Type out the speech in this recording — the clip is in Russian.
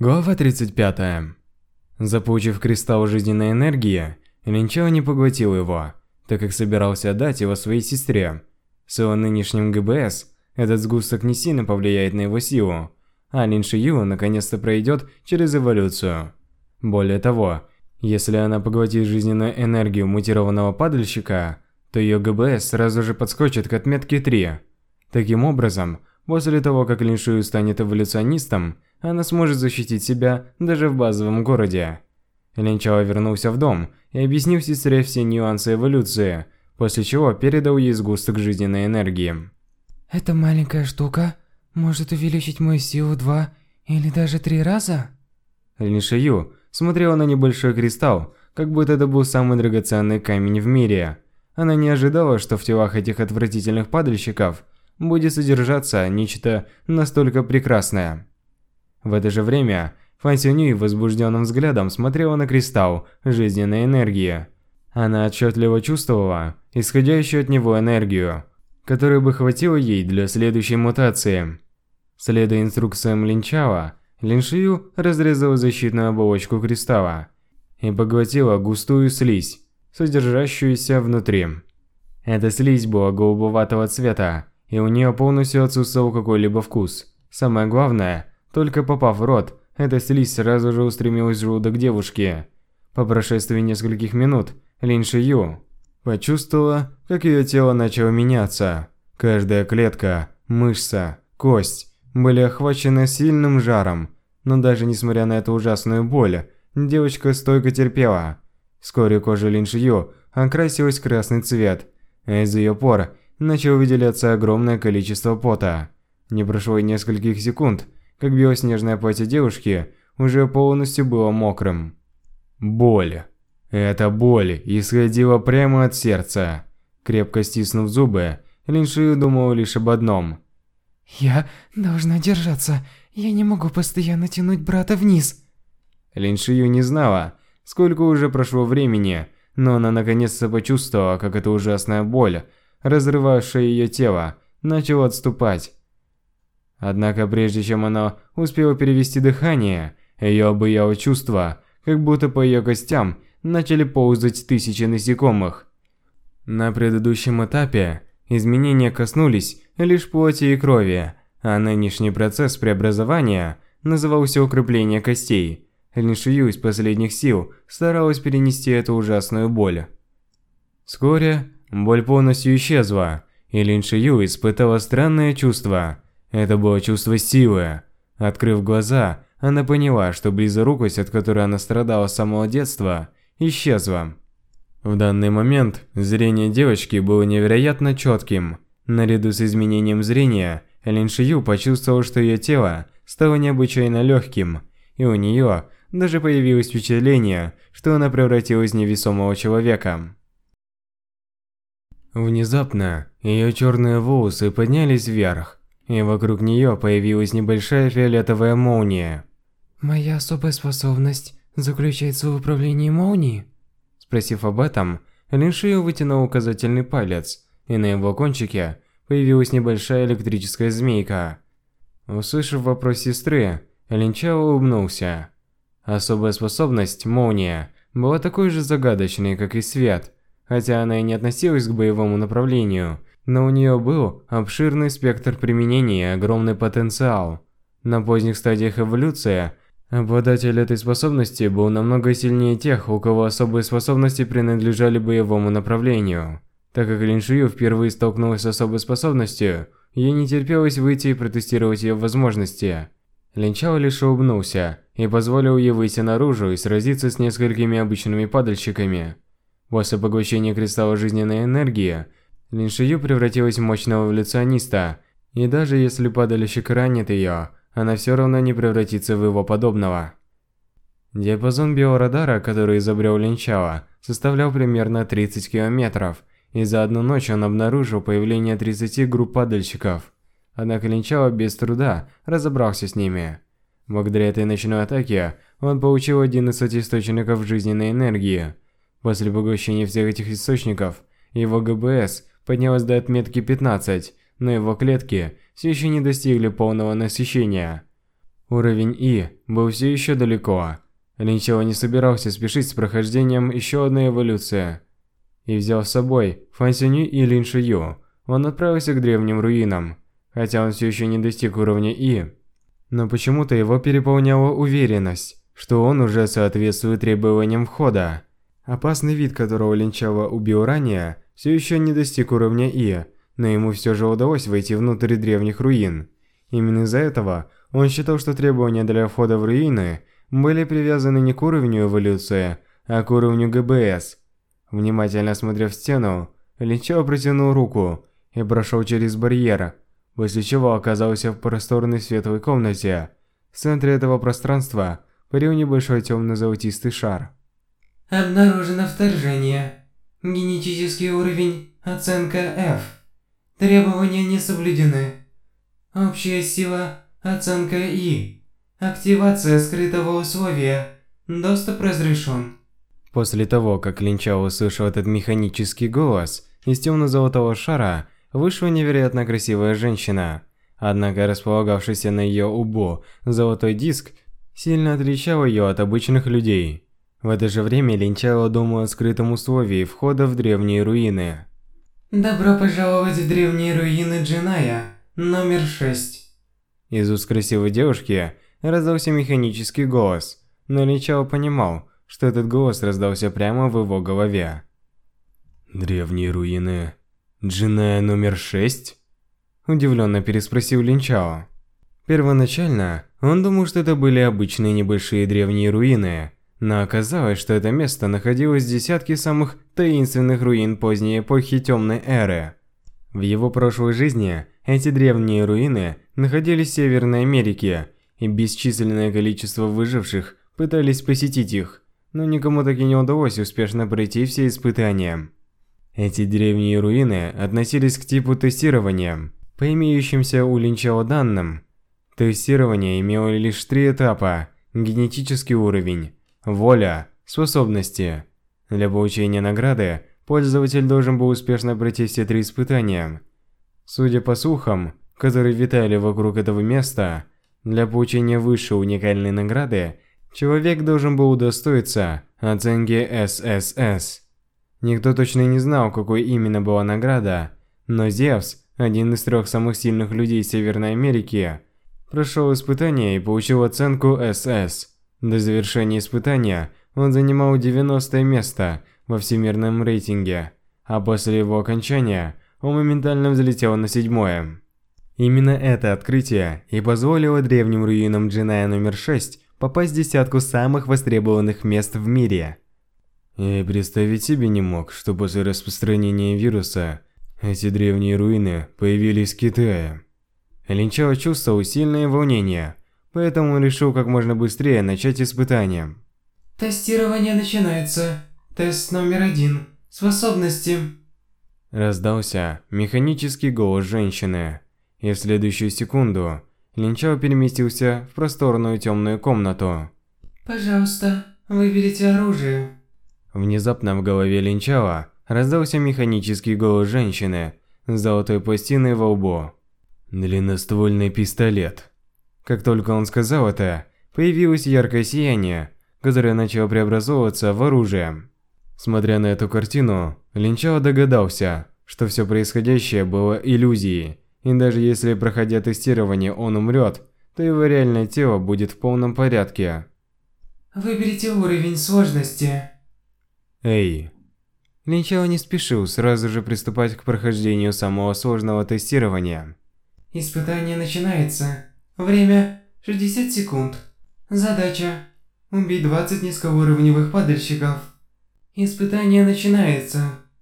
Глава 35. Заполучив кристалл жизненной энергии, Линчао не поглотил его, так как собирался отдать его своей сестре. С его нынешним ГБС, этот сгусток не сильно повлияет на его силу, а Лин Шию наконец-то пройдет через эволюцию. Более того, если она поглотит жизненную энергию мутированного падальщика, то ее ГБС сразу же подскочит к отметке 3. Таким образом, после того, как Лин Шию станет эволюционистом, она сможет защитить себя даже в базовом городе. Линчао вернулся в дом и объяснил сестре все нюансы эволюции, после чего передал ей сгусток жизненной энергии. Эта маленькая штука может увеличить мою силу два или даже три раза? Лин Шию смотрела на небольшой кристалл, как будто это был самый драгоценный камень в мире. Она не ожидала, что в телах этих отвратительных падальщиков будет содержаться нечто настолько прекрасное. В это же время Фан Сюнюй возбужденным взглядом смотрела на кристалл жизненной энергии. Она отчетливо чувствовала исходящую от него энергию, которой бы хватило ей для следующей мутации. Следуя инструкциям Линчао, Линшию разрезала защитную оболочку кристалла и поглотила густую слизь, содержащуюся внутри. Эта слизь была голубоватого цвета, и у нее полностью отсутствовал какой-либо вкус. Самое главное, только попав в рот, эта слизь сразу же устремилась в желудок девушки. По прошествии нескольких минут, Лин Шию почувствовала, как ее тело начало меняться. Каждая клетка, мышца, кость были охвачены сильным жаром, но даже несмотря на эту ужасную боль, девочка стойко терпела. Вскоре кожа Лин Шию окрасилась в красный цвет, а из ее пор начало выделяться огромное количество пота. Не прошло и нескольких секунд, как белоснежное платье девушки уже полностью было мокрым. Боль. Эта боль исходила прямо от сердца. Крепко стиснув зубы, Линшию думал лишь об одном. «Я должна держаться. Я не могу постоянно тянуть брата вниз». Линшию не знала, сколько уже прошло времени, но она наконец-то почувствовала, как эта ужасная боль, разрывавшая ее тело, начала отступать. Однако прежде чем она успела перевести дыхание, ее обуяло чувство, как будто по ее костям начали ползать тысячи насекомых. На предыдущем этапе изменения коснулись лишь плоти и крови, а нынешний процесс преобразования назывался укрепление костей. Линшию из последних сил старалась перенести эту ужасную боль. Вскоре боль полностью исчезла, и Линшию испытала странное чувство – это было чувство силы. Открыв глаза, она поняла, что близорукость, от которой она страдала с самого детства, исчезла. В данный момент зрение девочки было невероятно четким. Наряду с изменением зрения, Лин Шию почувствовал, что ее тело стало необычайно легким, и у нее даже появилось впечатление, что она превратилась в невесомого человека. Внезапно ее черные волосы поднялись вверх, и вокруг нее появилась небольшая фиолетовая молния. «Моя особая способность заключается в управлении молнией?» Спросив об этом, Линшио вытянул указательный палец, и на его кончике появилась небольшая электрическая змейка. Услышав вопрос сестры, Линчао улыбнулся. Особая способность, молния, была такой же загадочной, как и свет, хотя она и не относилась к боевому направлению – но у нее был обширный спектр применений и огромный потенциал. На поздних стадиях эволюции обладатель этой способности был намного сильнее тех, у кого особые способности принадлежали боевому направлению. Так как Лин Шию впервые столкнулась с особой способностью, ей не терпелось выйти и протестировать ее возможности. Лин Чао лишь улыбнулся и позволил ей выйти наружу и сразиться с несколькими обычными падальщиками. После поглощения кристалла жизненной энергии, Лин Шию превратилась в мощного эволюциониста, и даже если падальщик ранит ее, она все равно не превратится в его подобного. Диапазон биорадара, который изобрел Лин Чао, составлял примерно 30 километров, и за одну ночь он обнаружил появление 30 групп падальщиков. Однако Лин Чао без труда разобрался с ними. Благодаря этой ночной атаке, он получил один из источников жизненной энергии. После поглощения всех этих источников, его ГБС поднялась до отметки 15, но его клетки все еще не достигли полного насыщения. Уровень И был все еще далеко. Линчело не собирался спешить с прохождением еще одной эволюции. И взял с собой Фан и Лин Шию, он отправился к древним руинам. Хотя он все еще не достиг уровня И, но почему-то его переполняла уверенность, что он уже соответствует требованиям входа. Опасный вид, которого Линчало убил ранее, все еще не достиг уровня И, но ему все же удалось войти внутрь древних руин. Именно из-за этого он считал, что требования для входа в руины были привязаны не к уровню эволюции, а к уровню ГБС. Внимательно осмотрев стену, Линчао протянул руку и прошел через барьер, после чего оказался в просторной светлой комнате. В центре этого пространства парил небольшой темно-золотистый шар. Обнаружено вторжение. Генетический уровень, оценка F. Требования не соблюдены. Общая сила, оценка И. Активация скрытого условия. Доступ разрешен. После того, как Линчао услышал этот механический голос, из темно-золотого шара вышла невероятно красивая женщина. Однако располагавшийся на ее убо золотой диск сильно отличал ее от обычных людей. В это же время Линчало думал о скрытом условии входа в древние руины. Добро пожаловать в древние руины Джиная, номер 6. Из уст красивой девушки раздался механический голос, но Линчало понимал, что этот голос раздался прямо в его голове. «Древние руины Джиная номер 6?» Удивленно переспросил Линчао. Первоначально он думал, что это были обычные небольшие древние руины, но оказалось, что это место находилось в десятке самых таинственных руин поздней эпохи Темной Эры. В его прошлой жизни эти древние руины находились в Северной Америке, и бесчисленное количество выживших пытались посетить их, но никому так и не удалось успешно пройти все испытания. Эти древние руины относились к типу тестирования. По имеющимся у Линчао данным, тестирование имело лишь три этапа – генетический уровень, Воля, способности. Для получения награды пользователь должен был успешно пройти все три испытания. Судя по слухам, которые витали вокруг этого места, для получения высшей уникальной награды человек должен был удостоиться оценки ССС. Никто точно не знал, какой именно была награда, но Зевс, один из трех самых сильных людей Северной Америки, прошел испытание и получил оценку СС. До завершения испытания он занимал 90 место во всемирном рейтинге, а после его окончания он моментально взлетел на седьмое. Именно это открытие и позволило древним руинам Джиная номер 6 попасть в десятку самых востребованных мест в мире. Я и представить себе не мог, что после распространения вируса эти древние руины появились в Китае. Линчао чувствовал сильное волнение – поэтому он решил как можно быстрее начать испытание. Тестирование начинается. Тест номер один. Способности. Раздался механический голос женщины, и в следующую секунду Линчао переместился в просторную темную комнату. Пожалуйста, выберите оружие. Внезапно в голове Линчао раздался механический голос женщины с золотой пластиной во лбу. Длинноствольный пистолет. Как только он сказал это, появилось яркое сияние, которое начало преобразовываться в оружие. Смотря на эту картину, Линчао догадался, что все происходящее было иллюзией, и даже если, проходя тестирование, он умрет, то его реальное тело будет в полном порядке. Выберите уровень сложности. Эй. Линчао не спешил сразу же приступать к прохождению самого сложного тестирования. Испытание начинается. Время 60 секунд. Задача убить 20 низкоуровневых падальщиков. Испытание начинается.